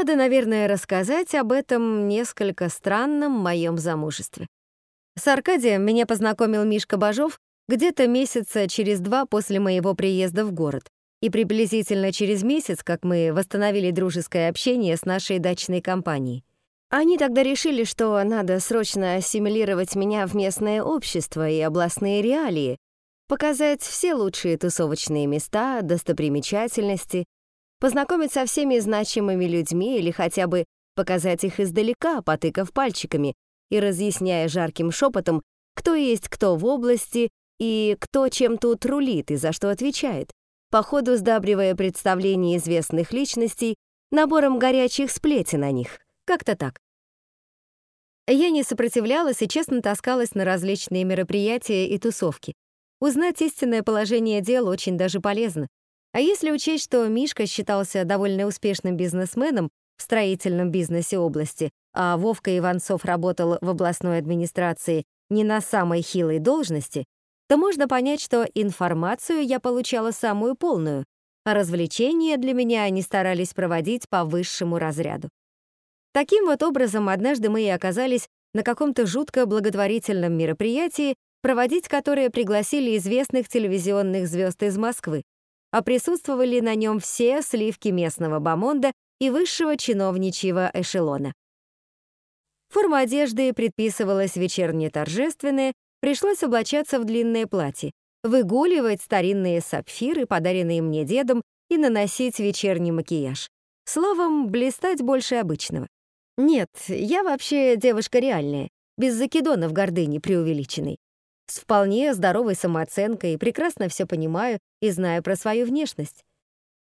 Надо, наверное, рассказать об этом несколько странном моем замужестве. С Аркадием меня познакомил Мишка Бажов где-то месяца через два после моего приезда в город. И приблизительно через месяц, как мы восстановили дружеское общение с нашей дачной компанией. Они тогда решили, что надо срочно ассимилировать меня в местное общество и областные реалии, показать все лучшие тусовочные места, достопримечательности, познакомить со всеми значимыми людьми или хотя бы показать их издалека, потыкав пальчиками и разъясняя жарким шепотом, кто есть кто в области и кто чем тут рулит и за что отвечает, по ходу сдабривая представление известных личностей набором горячих сплетен о них. Как-то так. Я не сопротивлялась и честно таскалась на различные мероприятия и тусовки. Узнать истинное положение дел очень даже полезно. А если учесть, что Мишка считался довольно успешным бизнесменом в строительном бизнесе области, а Вовка Иванцов работал в областной администрации не на самой хилой должности, то можно понять, что информацию я получала самую полную, а развлечения для меня они старались проводить по высшему разряду. Таким вот образом, однажды мы и оказались на каком-то жутко благотворительном мероприятии, проводить которое пригласили известных телевизионных звезд из Москвы, а присутствовали на нем все сливки местного бомонда и высшего чиновничьего эшелона. Форма одежды предписывалась вечерне торжественная, пришлось облачаться в длинное платье, выгуливать старинные сапфиры, подаренные мне дедом, и наносить вечерний макияж. Словом, блистать больше обычного. Нет, я вообще девушка реальная, без закидонов гордыни преувеличенной. С вполне здоровой самооценкой, прекрасно все понимаю и знаю про свою внешность.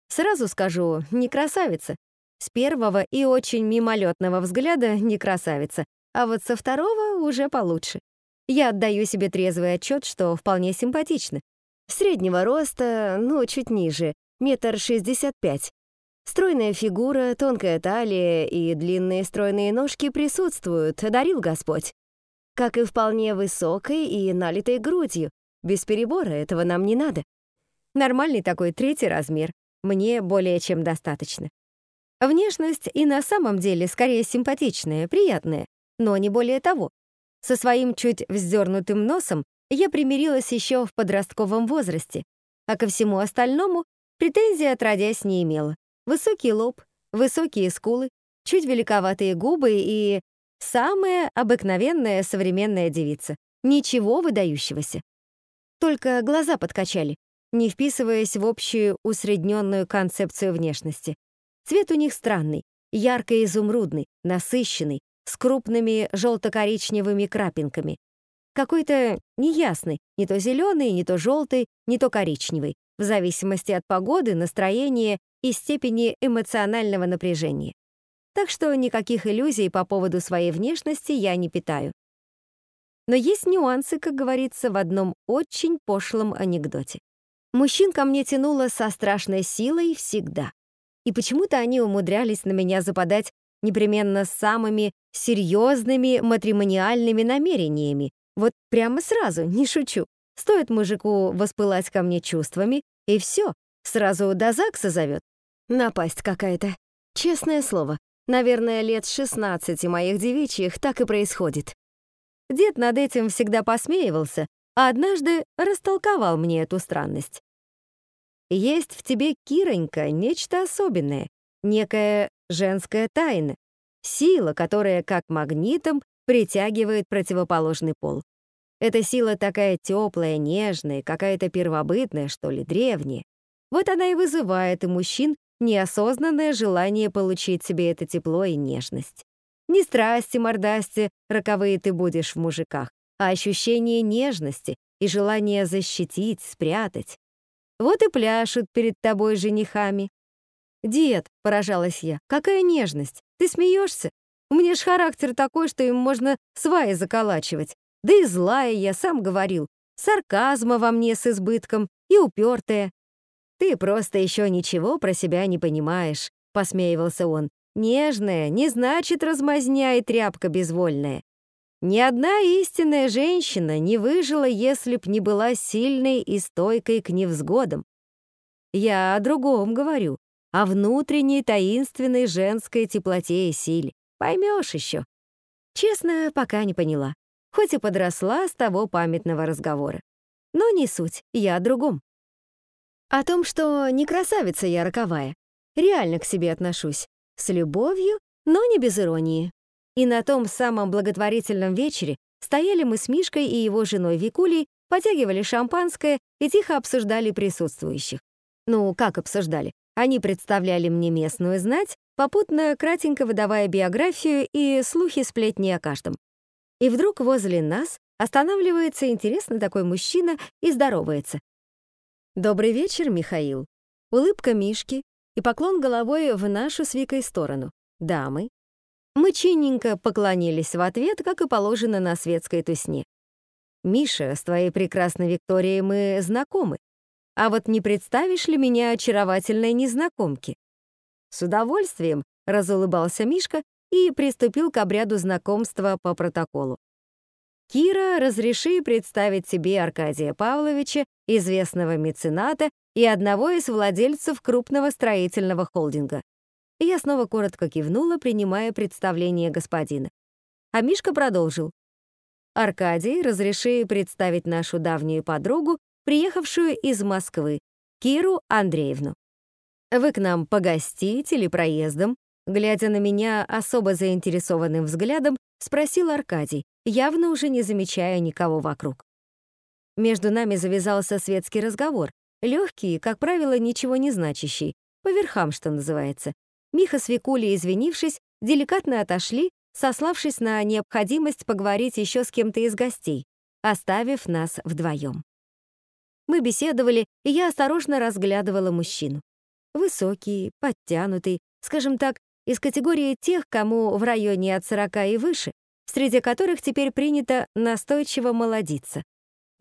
Сразу скажу, не красавица. С первого и очень мимолетного взгляда не красавица, а вот со второго уже получше. Я отдаю себе трезвый отчет, что вполне симпатично. Среднего роста, ну, чуть ниже, метр шестьдесят пять, Стройная фигура, тонкая талия и длинные стройные ножки присутствуют, одарил Господь. Как и вполне высокой и налитой грудью. Без перебора этого нам не надо. Нормальный такой третий размер. Мне более чем достаточно. Внешность и на самом деле скорее симпатичная, приятная, но не более того. Со своим чуть вздернутым носом я примирилась еще в подростковом возрасте, а ко всему остальному претензий отродясь не имела. Высокий лоб, высокие скулы, чуть великоватые губы и самая обыкновенная современная девица. Ничего выдающегося. Только глаза подкачали, не вписываясь в общую усредненную концепцию внешности. Цвет у них странный, ярко-изумрудный, насыщенный, с крупными желто-коричневыми крапинками. Какой-то неясный, не то зеленый, не то желтый, не то коричневый, в зависимости от погоды, настроения и степени эмоционального напряжения. Так что никаких иллюзий по поводу своей внешности я не питаю. Но есть нюансы, как говорится в одном очень пошлом анекдоте. Мужчин ко мне тянуло со страшной силой всегда. И почему-то они умудрялись на меня западать непременно самыми серьезными матримониальными намерениями. Вот прямо сразу, не шучу. Стоит мужику воспылать ко мне чувствами, и все, сразу до ЗАГСа зовет. Напасть какая-то. Честное слово, наверное, лет 16 моих девичьих так и происходит. Дед над этим всегда посмеивался, а однажды растолковал мне эту странность. Есть в тебе, Киронька, нечто особенное, некая женская тайна, сила, которая, как магнитом, притягивает противоположный пол. Эта сила такая теплая, нежная, какая-то первобытная, что ли, древняя. Вот она и вызывает у мужчин неосознанное желание получить себе это тепло и нежность. Не страсти, мордасти, роковые ты будешь в мужиках, а ощущение нежности и желание защитить, спрятать. Вот и пляшут перед тобой женихами. «Дед», — поражалась я, — «какая нежность? Ты смеешься? У меня ж характер такой, что им можно сваи заколачивать. Да и злая я, сам говорил. Сарказма во мне с избытком и упертая. «Ты просто еще ничего про себя не понимаешь», — посмеивался он. «Нежная не значит размазня и тряпка безвольная. Ни одна истинная женщина не выжила, если б не была сильной и стойкой к невзгодам. Я о другом говорю. о внутренней таинственной женской теплоте и силе. Поймешь еще. Честно, пока не поняла, хоть и подросла с того памятного разговора. Но не суть, я о другом. О том, что не красавица я роковая, реально к себе отношусь, с любовью, но не без иронии. И на том самом благотворительном вечере стояли мы с Мишкой и его женой Викулей, потягивали шампанское и тихо обсуждали присутствующих. Ну, как обсуждали? Они представляли мне местную знать, попутно кратенько выдавая биографию и слухи-сплетни о каждом. И вдруг возле нас останавливается интересный такой мужчина и здоровается. «Добрый вечер, Михаил». Улыбка Мишки и поклон головой в нашу с Викой сторону. «Дамы». Мы чинненько поклонились в ответ, как и положено на светской тусне. «Миша, с твоей прекрасной Викторией мы знакомы. А вот не представишь ли меня очаровательной незнакомке?» С удовольствием разулыбался Мишка и приступил к обряду знакомства по протоколу. «Кира, разреши представить тебе Аркадия Павловича, известного мецената и одного из владельцев крупного строительного холдинга». Я снова коротко кивнула, принимая представление господина. А Мишка продолжил. «Аркадий, разреши представить нашу давнюю подругу, приехавшую из Москвы, Киру Андреевну. Вы к нам погостить или проездом?» Глядя на меня особо заинтересованным взглядом, спросил Аркадий, явно уже не замечая никого вокруг. Между нами завязался светский разговор, легкий, как правило, ничего не значащий, по верхам, что называется. Миха с Викулей, извинившись, деликатно отошли, сославшись на необходимость поговорить еще с кем-то из гостей, оставив нас вдвоем. Мы беседовали, и я осторожно разглядывала мужчину. Высокий, подтянутый, скажем так, из категории тех, кому в районе от 40 и выше, среди которых теперь принято настойчиво молодиться.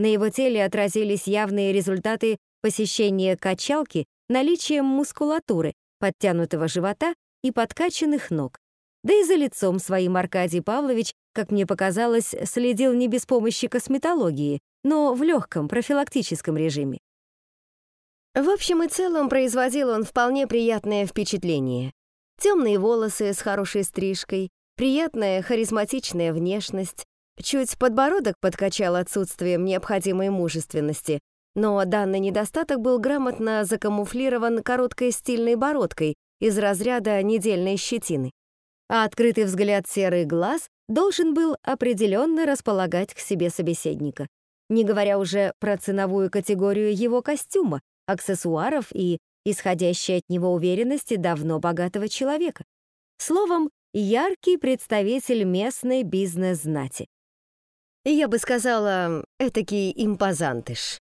На его теле отразились явные результаты посещения качалки наличием мускулатуры, подтянутого живота и подкачанных ног. Да и за лицом своим Аркадий Павлович, как мне показалось, следил не без помощи косметологии, но в легком профилактическом режиме. В общем и целом производил он вполне приятное впечатление. Темные волосы с хорошей стрижкой, приятная харизматичная внешность, чуть подбородок подкачал отсутствием необходимой мужественности, но данный недостаток был грамотно закамуфлирован короткой стильной бородкой из разряда недельной щетины. А открытый взгляд серый глаз должен был определенно располагать к себе собеседника, не говоря уже про ценовую категорию его костюма, аксессуаров и исходящей от него уверенности давно богатого человека. Словом, яркий представитель местной бизнес-знати. Я бы сказала, этакий импозантыш.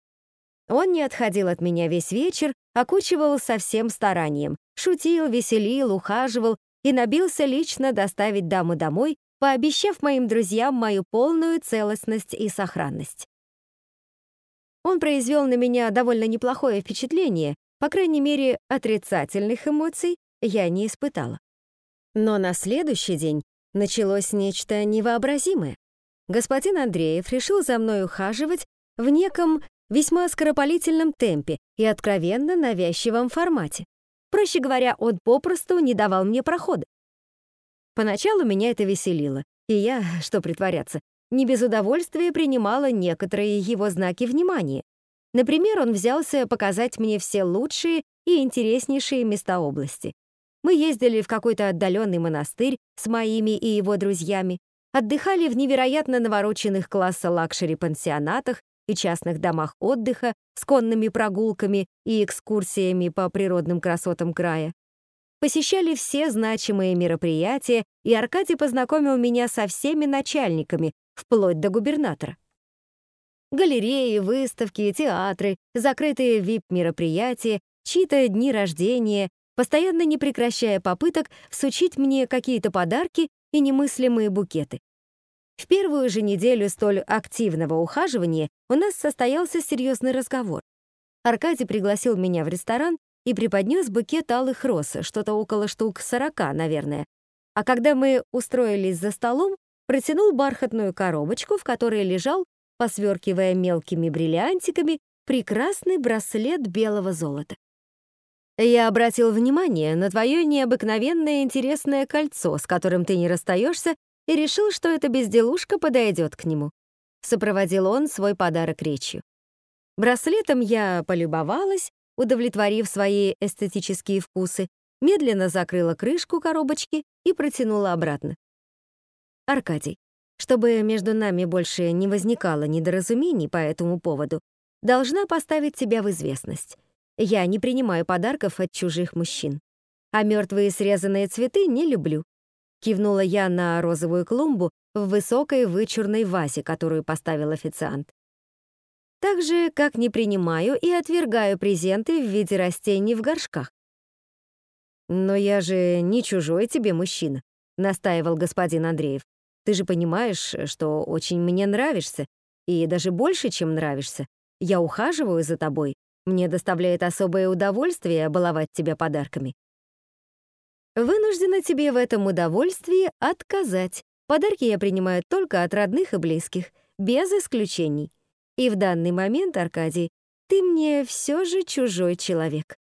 Он не отходил от меня весь вечер, окучивал со всем старанием, шутил, веселил, ухаживал и набился лично доставить даму домой, пообещав моим друзьям мою полную целостность и сохранность. Он произвел на меня довольно неплохое впечатление, по крайней мере, отрицательных эмоций я не испытала. Но на следующий день началось нечто невообразимое. Господин Андреев решил за мной ухаживать в неком весьма скоропалительном темпе и откровенно навязчивом формате. Проще говоря, он попросту не давал мне прохода. Поначалу меня это веселило, и я, что притворяться, не без удовольствия принимала некоторые его знаки внимания. Например, он взялся показать мне все лучшие и интереснейшие места области. Мы ездили в какой-то отдаленный монастырь с моими и его друзьями, отдыхали в невероятно навороченных класса лакшери-пансионатах и частных домах отдыха с конными прогулками и экскурсиями по природным красотам края. Посещали все значимые мероприятия, и Аркадий познакомил меня со всеми начальниками, вплоть до губернатора. Галереи, выставки, театры, закрытые VIP-мероприятия, чьи-то дни рождения, постоянно не прекращая попыток всучить мне какие-то подарки и немыслимые букеты. В первую же неделю столь активного ухаживания у нас состоялся серьезный разговор. Аркадий пригласил меня в ресторан и преподнес букет алых роз, что-то около штук сорока, наверное. А когда мы устроились за столом, протянул бархатную коробочку, в которой лежал, посверкивая мелкими бриллиантиками, прекрасный браслет белого золота. Я обратил внимание на твое необыкновенное интересное кольцо, с которым ты не расстаешься, и решил, что эта безделушка подойдет к нему. Сопроводил он свой подарок речью. Браслетом я полюбовалась, удовлетворив свои эстетические вкусы, медленно закрыла крышку коробочки и протянула обратно. Аркадий, чтобы между нами больше не возникало недоразумений по этому поводу, должна поставить тебя в известность. Я не принимаю подарков от чужих мужчин. А мертвые срезанные цветы не люблю. Кивнула я на розовую клумбу в высокой вычурной вазе, которую поставил официант. Так же, как не принимаю и отвергаю презенты в виде растений в горшках. «Но я же не чужой тебе мужчина», — настаивал господин Андреев. «Ты же понимаешь, что очень мне нравишься, и даже больше, чем нравишься. Я ухаживаю за тобой, мне доставляет особое удовольствие баловать тебя подарками. Вынуждена тебе в этом удовольствии отказать. Подарки я принимаю только от родных и близких, без исключений. И в данный момент, Аркадий, ты мне все же чужой человек.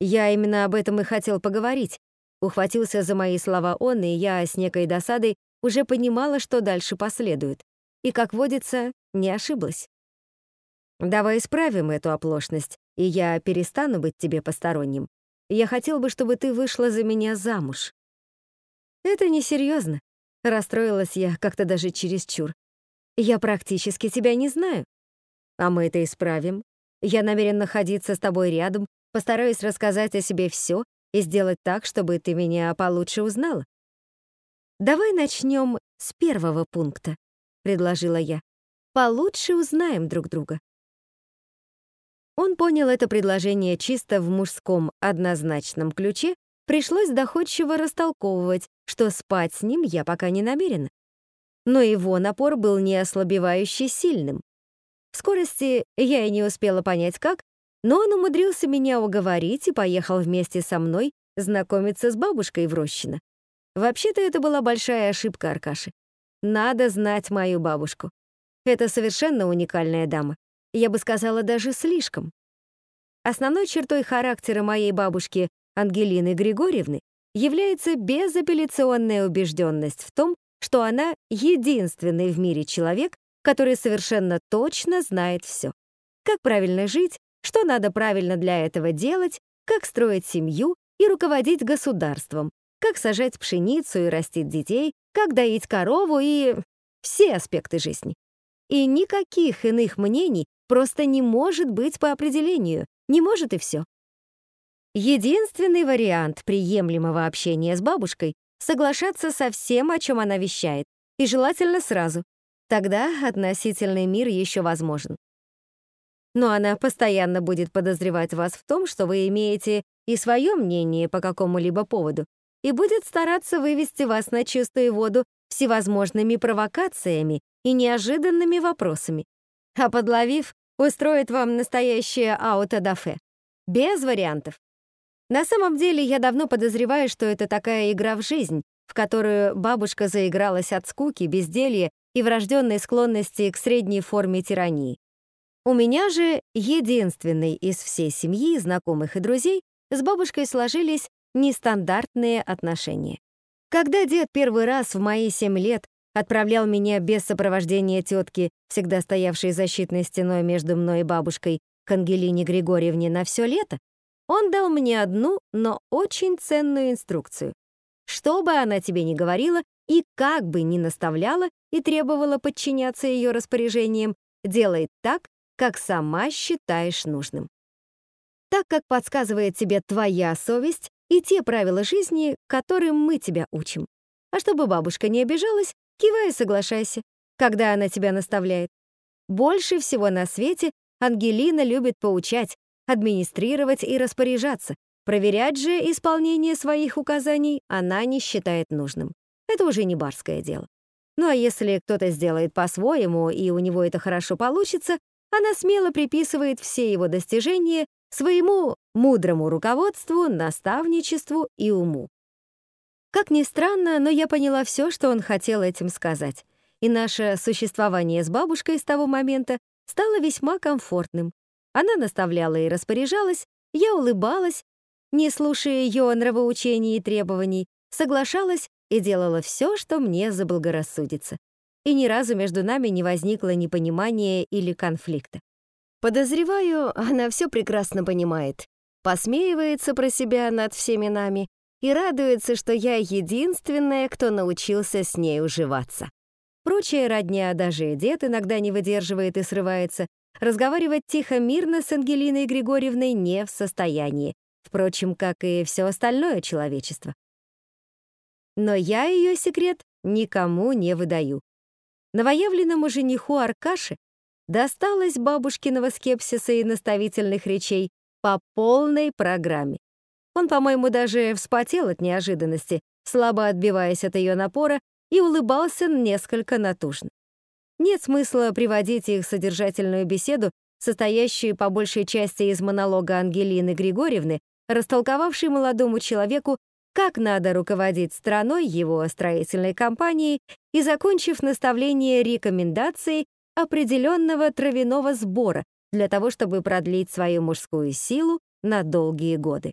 Я именно об этом и хотел поговорить. Ухватился за мои слова он, и я с некой досадой уже понимала, что дальше последует. И, как водится, не ошиблась. Давай исправим эту оплошность, и я перестану быть тебе посторонним. Я хотел бы, чтобы ты вышла за меня замуж. Это несерьезно. Расстроилась я как-то даже чересчур. Я практически тебя не знаю. А мы это исправим. Я намерен находиться с тобой рядом, постараюсь рассказать о себе все и сделать так, чтобы ты меня получше узнала. Давай начнем с первого пункта, предложила я. Получше узнаем друг друга. Он понял это предложение чисто в мужском однозначном ключе, пришлось доходчиво растолковывать, что спать с ним я пока не намерена. Но его напор был не ослабевающе сильным. В скорости я и не успела понять как, но он умудрился меня уговорить и поехал вместе со мной знакомиться с бабушкой в Рощино. Вообще-то это была большая ошибка Аркаши. Надо знать мою бабушку. Это совершенно уникальная дама я бы сказала, даже слишком. Основной чертой характера моей бабушки Ангелины Григорьевны является безапелляционная убежденность в том, что она единственный в мире человек, который совершенно точно знает все. Как правильно жить, что надо правильно для этого делать, как строить семью и руководить государством, как сажать пшеницу и растить детей, как доить корову и все аспекты жизни. И никаких иных мнений просто не может быть по определению, не может и все. Единственный вариант приемлемого общения с бабушкой — соглашаться со всем, о чем она вещает, и желательно сразу. Тогда относительный мир еще возможен. Но она постоянно будет подозревать вас в том, что вы имеете и свое мнение по какому-либо поводу, и будет стараться вывести вас на чистую воду всевозможными провокациями и неожиданными вопросами. А подловив, устроит вам настоящее аутодафе. Без вариантов. На самом деле, я давно подозреваю, что это такая игра в жизнь, в которую бабушка заигралась от скуки, безделья и врожденной склонности к средней форме тирании. У меня же, единственный из всей семьи, знакомых и друзей, с бабушкой сложились нестандартные отношения. Когда дед первый раз в мои семь лет отправлял меня без сопровождения тетки, всегда стоявшей защитной стеной между мной и бабушкой, к Ангелине Григорьевне на все лето, он дал мне одну, но очень ценную инструкцию. Что бы она тебе ни говорила и как бы ни наставляла и требовала подчиняться ее распоряжениям, делай так, как сама считаешь нужным. Так, как подсказывает тебе твоя совесть и те правила жизни, которым мы тебя учим. А чтобы бабушка не обижалась, Кивай и соглашайся, когда она тебя наставляет. Больше всего на свете Ангелина любит поучать, администрировать и распоряжаться. Проверять же исполнение своих указаний она не считает нужным. Это уже не барское дело. Ну а если кто-то сделает по-своему, и у него это хорошо получится, она смело приписывает все его достижения своему мудрому руководству, наставничеству и уму. Как ни странно, но я поняла все, что он хотел этим сказать. И наше существование с бабушкой с того момента стало весьма комфортным. Она наставляла и распоряжалась, я улыбалась, не слушая ее нравоучений и требований, соглашалась и делала все, что мне заблагорассудится. И ни разу между нами не возникло непонимания или конфликта. Подозреваю, она все прекрасно понимает, посмеивается про себя над всеми нами и радуется, что я единственная, кто научился с ней уживаться. Прочая родня, даже дед иногда не выдерживает и срывается, разговаривать тихо-мирно с Ангелиной Григорьевной не в состоянии, впрочем, как и все остальное человечество. Но я ее секрет никому не выдаю. Новоявленному жениху Аркаше досталось бабушкиного скепсиса и наставительных речей по полной программе. Он, по-моему, даже вспотел от неожиданности, слабо отбиваясь от ее напора, и улыбался несколько натужно. Нет смысла приводить их содержательную беседу, состоящую по большей части из монолога Ангелины Григорьевны, растолковавшей молодому человеку, как надо руководить страной его строительной компанией и закончив наставление рекомендаций определенного травяного сбора для того, чтобы продлить свою мужскую силу на долгие годы.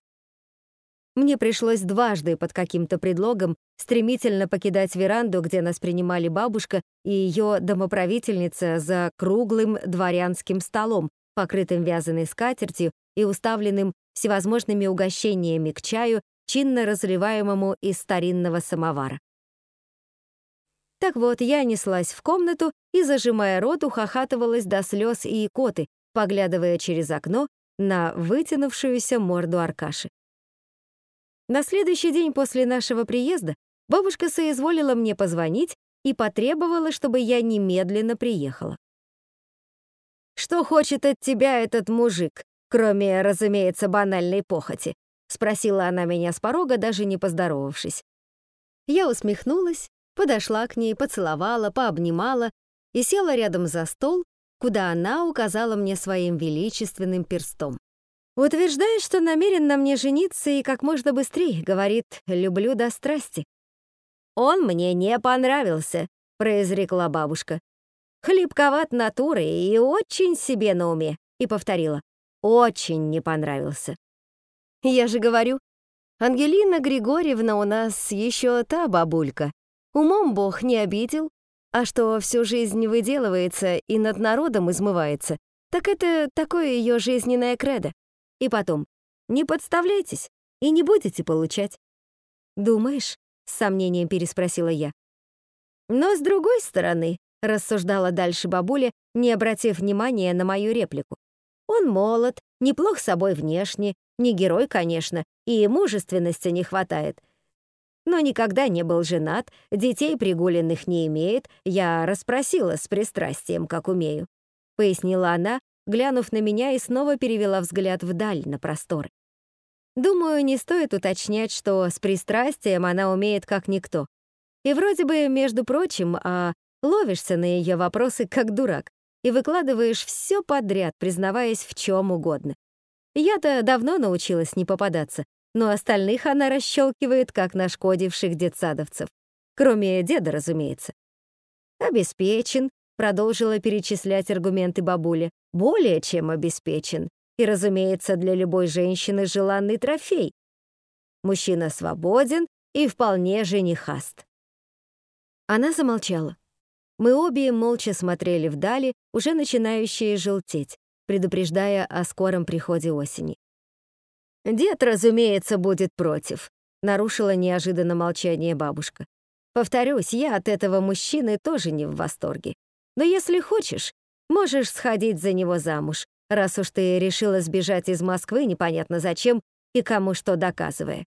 Мне пришлось дважды под каким-то предлогом стремительно покидать веранду, где нас принимали бабушка и ее домоправительница за круглым дворянским столом, покрытым вязаной скатертью и уставленным всевозможными угощениями к чаю, чинно разливаемому из старинного самовара. Так вот, я неслась в комнату и, зажимая рот, ухахатывалась до слез и икоты, поглядывая через окно на вытянувшуюся морду Аркаши. На следующий день после нашего приезда бабушка соизволила мне позвонить и потребовала, чтобы я немедленно приехала. «Что хочет от тебя этот мужик, кроме, разумеется, банальной похоти?» — спросила она меня с порога, даже не поздоровавшись. Я усмехнулась, подошла к ней, поцеловала, пообнимала и села рядом за стол, куда она указала мне своим величественным перстом. Утверждает, что намерен на мне жениться и как можно быстрее, говорит, люблю до страсти. «Он мне не понравился», — произрекла бабушка. «Хлебковат натурой и очень себе на уме», — и повторила. «Очень не понравился». Я же говорю, Ангелина Григорьевна у нас еще та бабулька. Умом Бог не обидел, а что всю жизнь выделывается и над народом измывается, так это такое ее жизненное кредо. И потом, не подставляйтесь и не будете получать. «Думаешь?» — с сомнением переспросила я. «Но с другой стороны», — рассуждала дальше бабуля, не обратив внимания на мою реплику. «Он молод, неплох собой внешне, не герой, конечно, и мужественности не хватает. Но никогда не был женат, детей пригуленных не имеет, я расспросила с пристрастием, как умею», — пояснила она, глянув на меня и снова перевела взгляд вдаль, на просторы. Думаю, не стоит уточнять, что с пристрастием она умеет как никто. И вроде бы, между прочим, а ловишься на ее вопросы как дурак и выкладываешь все подряд, признаваясь в чем угодно. Я-то давно научилась не попадаться, но остальных она расщелкивает, как нашкодивших детсадовцев. Кроме деда, разумеется. Обеспечен, продолжила перечислять аргументы бабуля, более чем обеспечен. И, разумеется, для любой женщины желанный трофей. Мужчина свободен и вполне женихаст. Она замолчала. Мы обе молча смотрели вдали, уже начинающие желтеть, предупреждая о скором приходе осени. «Дед, разумеется, будет против», — нарушила неожиданно молчание бабушка. «Повторюсь, я от этого мужчины тоже не в восторге. Но если хочешь, можешь сходить за него замуж, раз уж ты решила сбежать из Москвы непонятно зачем и кому что доказывая.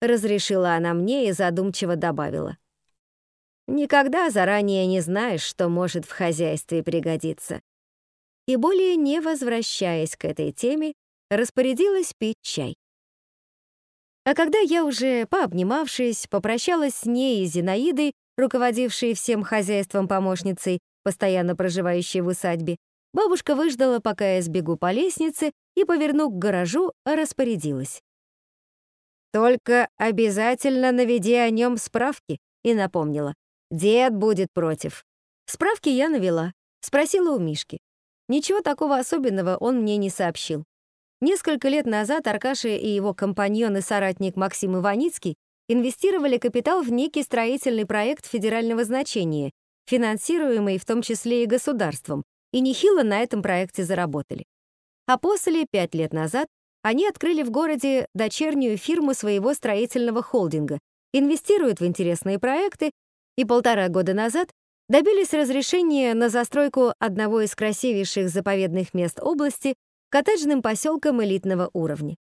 Разрешила она мне и задумчиво добавила. Никогда заранее не знаешь, что может в хозяйстве пригодиться. И более не возвращаясь к этой теме, распорядилась пить чай. А когда я уже, пообнимавшись, попрощалась с ней и Зинаидой, руководившей всем хозяйством помощницей, постоянно проживающей в усадьбе, бабушка выждала, пока я сбегу по лестнице, и, повернув к гаражу, распорядилась. «Только обязательно наведи о нем справки», и напомнила. «Дед будет против». Справки я навела, спросила у Мишки. Ничего такого особенного он мне не сообщил. Несколько лет назад Аркаша и его компаньон и соратник Максим Иваницкий инвестировали капитал в некий строительный проект федерального значения, финансируемый в том числе и государством, и нехило на этом проекте заработали. А после, пять лет назад, они открыли в городе дочернюю фирму своего строительного холдинга, инвестируют в интересные проекты и полтора года назад добились разрешения на застройку одного из красивейших заповедных мест области коттеджным поселком элитного уровня.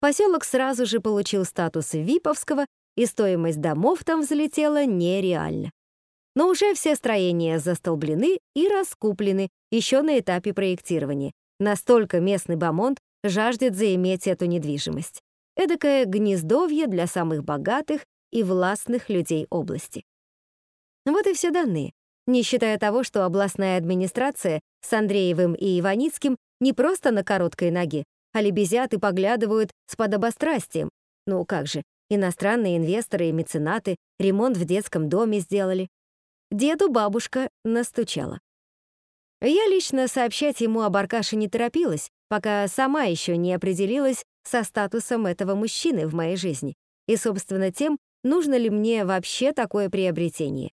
Поселок сразу же получил статус Виповского, и стоимость домов там взлетела нереально. Но уже все строения застолблены и раскуплены еще на этапе проектирования. Настолько местный бомонд жаждет заиметь эту недвижимость. Эдакое гнездовье для самых богатых и властных людей области. Вот и все данные, не считая того, что областная администрация с Андреевым и Иваницким не просто на короткой ноге, а лебезят и поглядывают с подобострастием. Ну как же, иностранные инвесторы и меценаты ремонт в детском доме сделали. Деду бабушка настучала. Я лично сообщать ему об Аркаше не торопилась, пока сама еще не определилась со статусом этого мужчины в моей жизни и, собственно, тем, нужно ли мне вообще такое приобретение.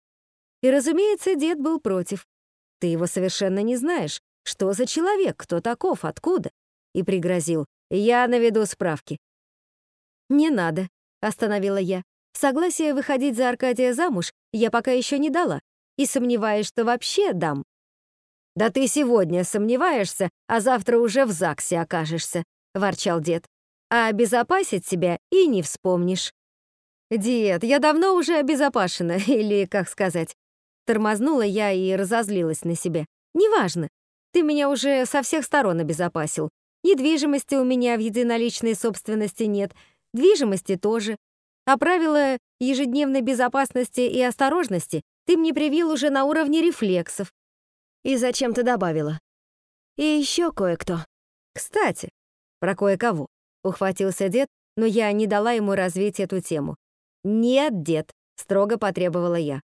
И, разумеется, дед был против. Ты его совершенно не знаешь. Что за человек, кто таков, откуда? И пригрозил. Я наведу справки. Не надо, остановила я. Согласие выходить за Аркадия замуж я пока еще не дала и сомневаюсь, что вообще дам. «Да ты сегодня сомневаешься, а завтра уже в ЗАГСе окажешься», — ворчал дед. «А обезопасить себя и не вспомнишь». «Дед, я давно уже обезопашена, или, как сказать...» Тормознула я и разозлилась на себя. «Неважно, ты меня уже со всех сторон обезопасил. Недвижимости у меня в единоличной собственности нет, движимости тоже. А правила ежедневной безопасности и осторожности ты мне привил уже на уровне рефлексов. И зачем ты добавила? И еще кое-кто. Кстати, про кое-кого. Ухватился дед, но я не дала ему развить эту тему. «Нет, дед», — строго потребовала я.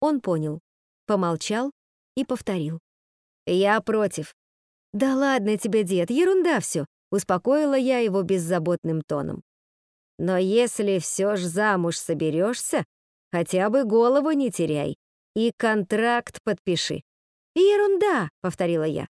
Он понял, помолчал и повторил. «Я против». «Да ладно тебе, дед, ерунда все», — успокоила я его беззаботным тоном. «Но если все ж замуж соберешься, хотя бы голову не теряй и контракт подпиши». «Ерунда», — повторила я.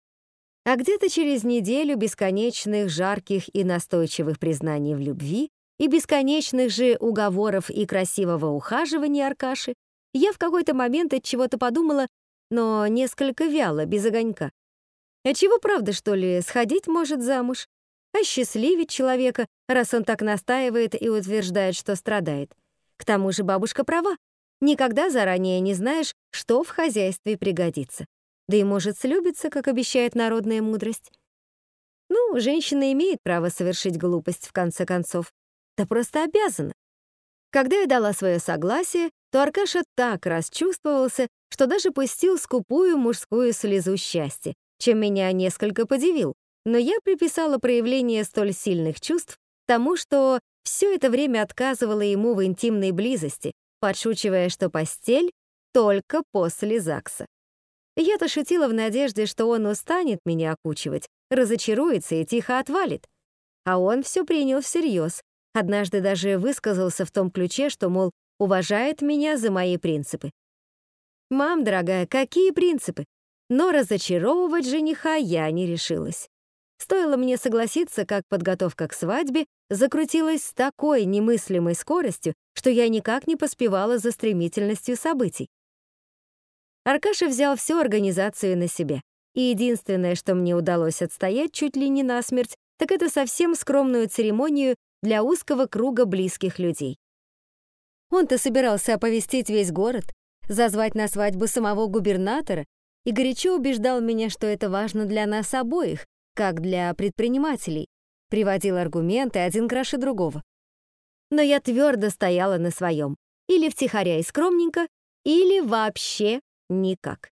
А где-то через неделю бесконечных, жарких и настойчивых признаний в любви и бесконечных же уговоров и красивого ухаживания Аркаши, я в какой-то момент от чего-то подумала, но несколько вяло, без огонька. А чего правда, что ли, сходить может замуж? Осчастливить человека, раз он так настаивает и утверждает, что страдает. К тому же бабушка права. Никогда заранее не знаешь, что в хозяйстве пригодится. Да и может слюбиться, как обещает народная мудрость. Ну, женщина имеет право совершить глупость в конце концов. Да просто обязана. Когда я дала свое согласие, то Аркаша так расчувствовался, что даже пустил скупую мужскую слезу счастья, чем меня несколько подивил. Но я приписала проявление столь сильных чувств тому, что все это время отказывала ему в интимной близости, подшучивая, что постель только после ЗАГСа. Я-то шутила в надежде, что он устанет меня окучивать, разочаруется и тихо отвалит. А он все принял всерьез, Однажды даже высказался в том ключе, что, мол, уважает меня за мои принципы. «Мам, дорогая, какие принципы?» Но разочаровывать жениха я не решилась. Стоило мне согласиться, как подготовка к свадьбе закрутилась с такой немыслимой скоростью, что я никак не поспевала за стремительностью событий. Аркаша взял всю организацию на себе, и единственное, что мне удалось отстоять чуть ли не насмерть, так это совсем скромную церемонию для узкого круга близких людей. Он-то собирался оповестить весь город, зазвать на свадьбу самого губернатора и горячо убеждал меня, что это важно для нас обоих, как для предпринимателей, приводил аргументы один краше другого. Но я твердо стояла на своем, или втихаря и скромненько, или вообще никак.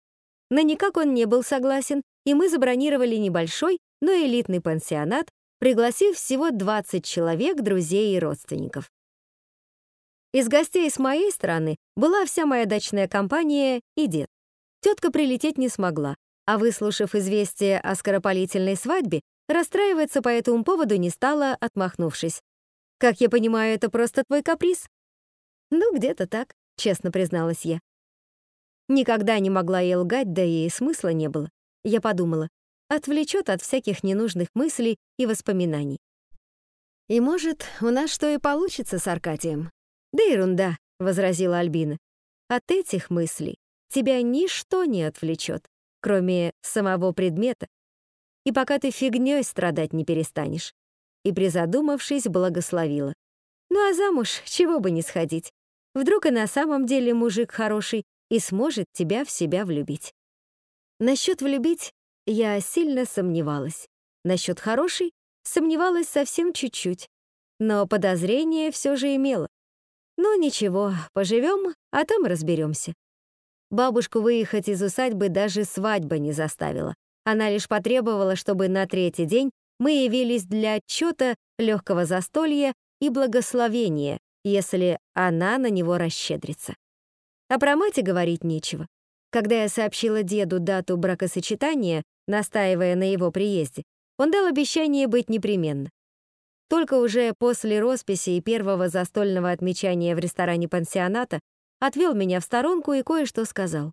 На никак он не был согласен, и мы забронировали небольшой, но элитный пансионат пригласив всего 20 человек, друзей и родственников. Из гостей с моей стороны была вся моя дачная компания и дед. Тетка прилететь не смогла, а выслушав известие о скоропалительной свадьбе, Расстраиваться по этому поводу не стала, отмахнувшись. «Как я понимаю, это просто твой каприз?» «Ну, где-то так», — честно призналась я. Никогда не могла ей лгать, да и смысла не было. Я подумала, отвлечет от всяких ненужных мыслей и воспоминаний. И может, у нас что и получится с Аркадием. Да ерунда, — возразила Альбина. От этих мыслей тебя ничто не отвлечет, кроме самого предмета. И пока ты фигнёй страдать не перестанешь. И, призадумавшись, благословила. Ну а замуж чего бы не сходить. Вдруг и на самом деле мужик хороший и сможет тебя в себя влюбить. Насчет влюбить я сильно сомневалась. Насчет хорошей сомневалась совсем чуть-чуть. Но подозрение все же имела. Ну ничего, поживем, а там разберемся. Бабушку выехать из усадьбы даже свадьба не заставила. Она лишь потребовала, чтобы на третий день мы явились для отчета, легкого застолья и благословения, если она на него расщедрится. А про мать говорить нечего. Когда я сообщила деду дату бракосочетания, настаивая на его приезде, он дал обещание быть непременно. Только уже после росписи и первого застольного отмечания в ресторане пансионата отвел меня в сторонку и кое-что сказал.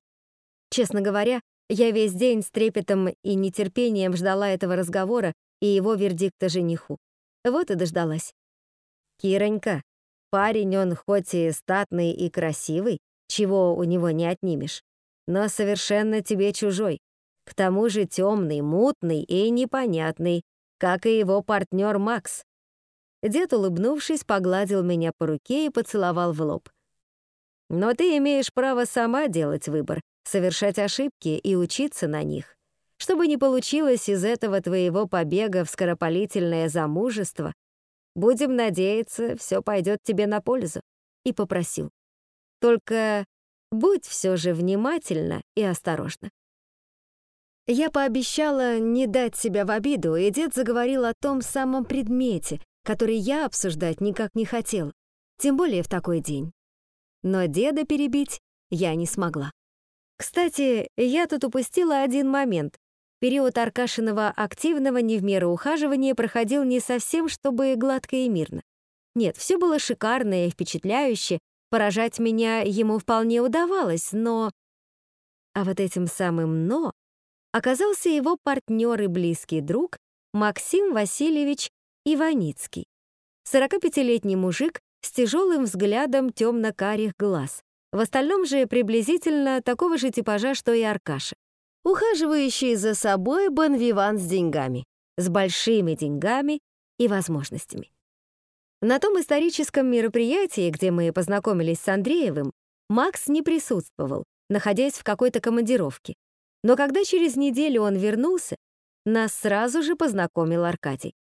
Честно говоря, я весь день с трепетом и нетерпением ждала этого разговора и его вердикта жениху. Вот и дождалась. «Киронька, парень он хоть и статный и красивый, чего у него не отнимешь, но совершенно тебе чужой. К тому же темный, мутный и непонятный, как и его партнер Макс. Дед, улыбнувшись, погладил меня по руке и поцеловал в лоб. «Но ты имеешь право сама делать выбор, совершать ошибки и учиться на них. Чтобы не получилось из этого твоего побега в скоропалительное замужество, будем надеяться, все пойдет тебе на пользу». И попросил. «Только будь все же внимательна и осторожна». Я пообещала не дать себя в обиду, и дед заговорил о том самом предмете, который я обсуждать никак не хотел, тем более в такой день. Но деда перебить я не смогла. Кстати, я тут упустила один момент. Период Аркашиного активного не в меру ухаживания проходил не совсем, чтобы гладко и мирно. Нет, все было шикарно и впечатляюще, поражать меня ему вполне удавалось, но... А вот этим самым «но» оказался его партнер и близкий друг Максим Васильевич Иваницкий. 45-летний мужик с тяжелым взглядом темно-карих глаз. В остальном же приблизительно такого же типажа, что и Аркаша. Ухаживающий за собой бонвиван с деньгами. С большими деньгами и возможностями. На том историческом мероприятии, где мы познакомились с Андреевым, Макс не присутствовал, находясь в какой-то командировке. Но когда через неделю он вернулся, нас сразу же познакомил Аркадий.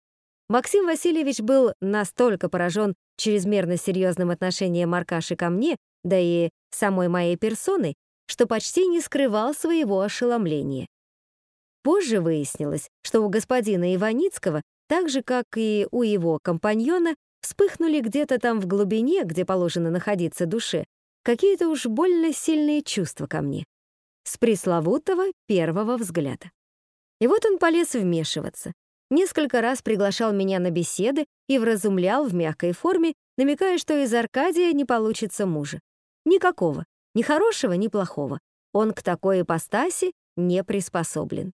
Максим Васильевич был настолько поражен чрезмерно серьезным отношением Маркаши ко мне, да и самой моей персоной, что почти не скрывал своего ошеломления. Позже выяснилось, что у господина Иваницкого, так же, как и у его компаньона, вспыхнули где-то там в глубине, где положено находиться душе, какие-то уж больно сильные чувства ко мне. С пресловутого первого взгляда. И вот он полез вмешиваться, Несколько раз приглашал меня на беседы и вразумлял в мягкой форме, намекая, что из Аркадия не получится мужа. Никакого, ни хорошего, ни плохого. Он к такой ипостаси не приспособлен.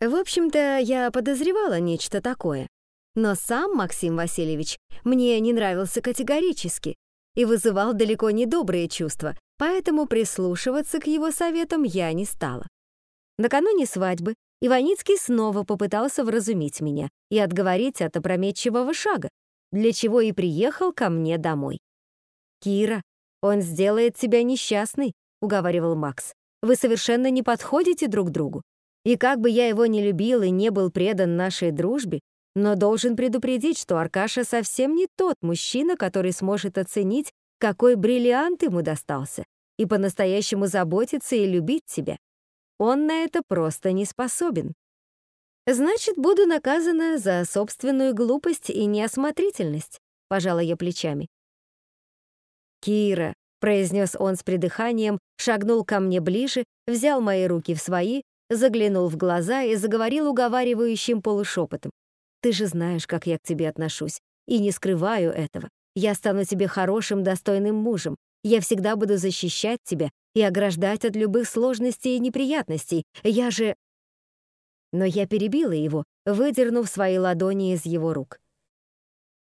В общем-то, я подозревала нечто такое. Но сам Максим Васильевич мне не нравился категорически и вызывал далеко не добрые чувства, поэтому прислушиваться к его советам я не стала. Накануне свадьбы Иваницкий снова попытался вразумить меня и отговорить от опрометчивого шага, для чего и приехал ко мне домой. «Кира, он сделает тебя несчастной», — уговаривал Макс. «Вы совершенно не подходите друг другу. И как бы я его не любил и не был предан нашей дружбе, но должен предупредить, что Аркаша совсем не тот мужчина, который сможет оценить, какой бриллиант ему достался, и по-настоящему заботиться и любить тебя. Он на это просто не способен. Значит, буду наказана за собственную глупость и неосмотрительность, пожала я плечами. Кира, произнес он с придыханием, шагнул ко мне ближе, взял мои руки в свои, заглянул в глаза и заговорил уговаривающим полушепотом. «Ты же знаешь, как я к тебе отношусь, и не скрываю этого. Я стану тебе хорошим, достойным мужем. Я всегда буду защищать тебя и ограждать от любых сложностей и неприятностей. Я же...» Но я перебила его, выдернув свои ладони из его рук.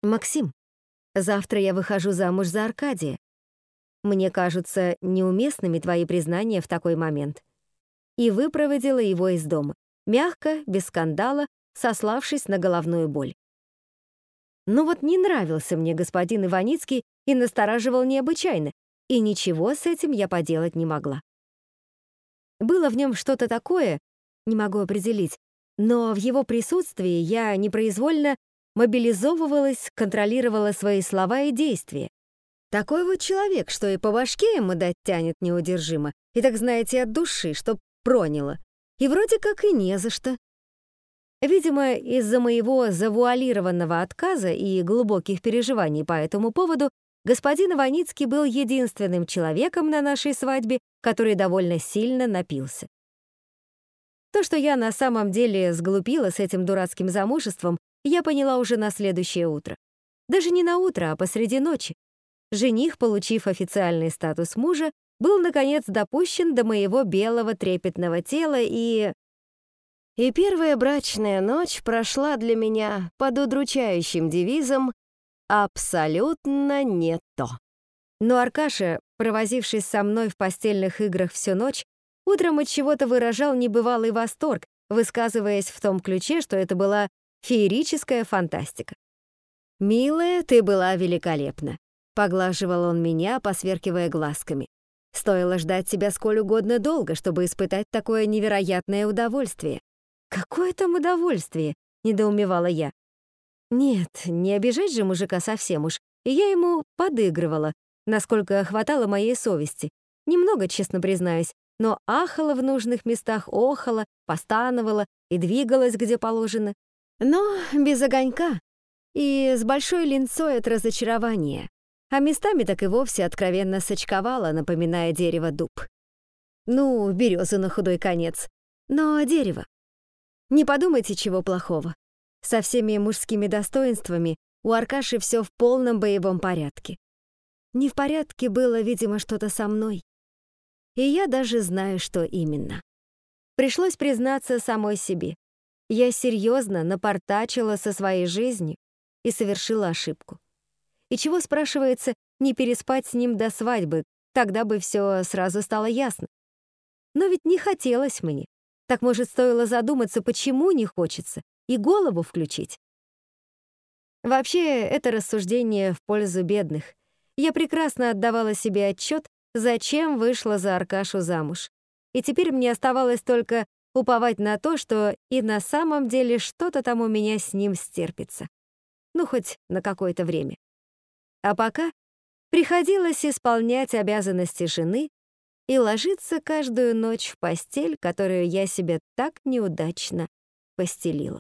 «Максим, завтра я выхожу замуж за Аркадия. Мне кажутся неуместными твои признания в такой момент». И выпроводила его из дома, мягко, без скандала, сославшись на головную боль. Ну вот не нравился мне господин Иваницкий и настораживал необычайно, и ничего с этим я поделать не могла. Было в нем что-то такое, не могу определить, но в его присутствии я непроизвольно мобилизовывалась, контролировала свои слова и действия. Такой вот человек, что и по башке ему дать тянет неудержимо, и так, знаете, от души, чтоб проняло. И вроде как и не за что. Видимо, из-за моего завуалированного отказа и глубоких переживаний по этому поводу господин Иваницкий был единственным человеком на нашей свадьбе, который довольно сильно напился. То, что я на самом деле сглупила с этим дурацким замужеством, я поняла уже на следующее утро. Даже не на утро, а посреди ночи. Жених, получив официальный статус мужа, был, наконец, допущен до моего белого трепетного тела и... И первая брачная ночь прошла для меня под удручающим девизом «Абсолютно не то». Но Аркаша, провозившись со мной в постельных играх всю ночь, утром от чего-то выражал небывалый восторг, высказываясь в том ключе, что это была феерическая фантастика. «Милая, ты была великолепна», — поглаживал он меня, посверкивая глазками. «Стоило ждать тебя сколь угодно долго, чтобы испытать такое невероятное удовольствие. «Какое там удовольствие!» — недоумевала я. Нет, не обижать же мужика совсем уж, я ему подыгрывала, насколько хватало моей совести. Немного, честно признаюсь, но ахала в нужных местах, охала, постановала и двигалась, где положено. Но без огонька и с большой линцой от разочарования, а местами так и вовсе откровенно сочковала, напоминая дерево дуб. Ну, березу на худой конец, но дерево. Не подумайте чего плохого. Со всеми мужскими достоинствами у Аркаши все в полном боевом порядке. Не в порядке было, видимо, что-то со мной. И я даже знаю, что именно. Пришлось признаться самой себе. Я серьезно напортачила со своей жизнью и совершила ошибку. И чего, спрашивается, не переспать с ним до свадьбы, тогда бы все сразу стало ясно. Но ведь не хотелось мне. Так, может, стоило задуматься, почему не хочется, и голову включить? Вообще, это рассуждение в пользу бедных. Я прекрасно отдавала себе отчет, зачем вышла за Аркашу замуж. И теперь мне оставалось только уповать на то, что и на самом деле что-то там у меня с ним стерпится. Ну, хоть на какое-то время. А пока приходилось исполнять обязанности жены и ложиться каждую ночь в постель, которую я себе так неудачно постелила.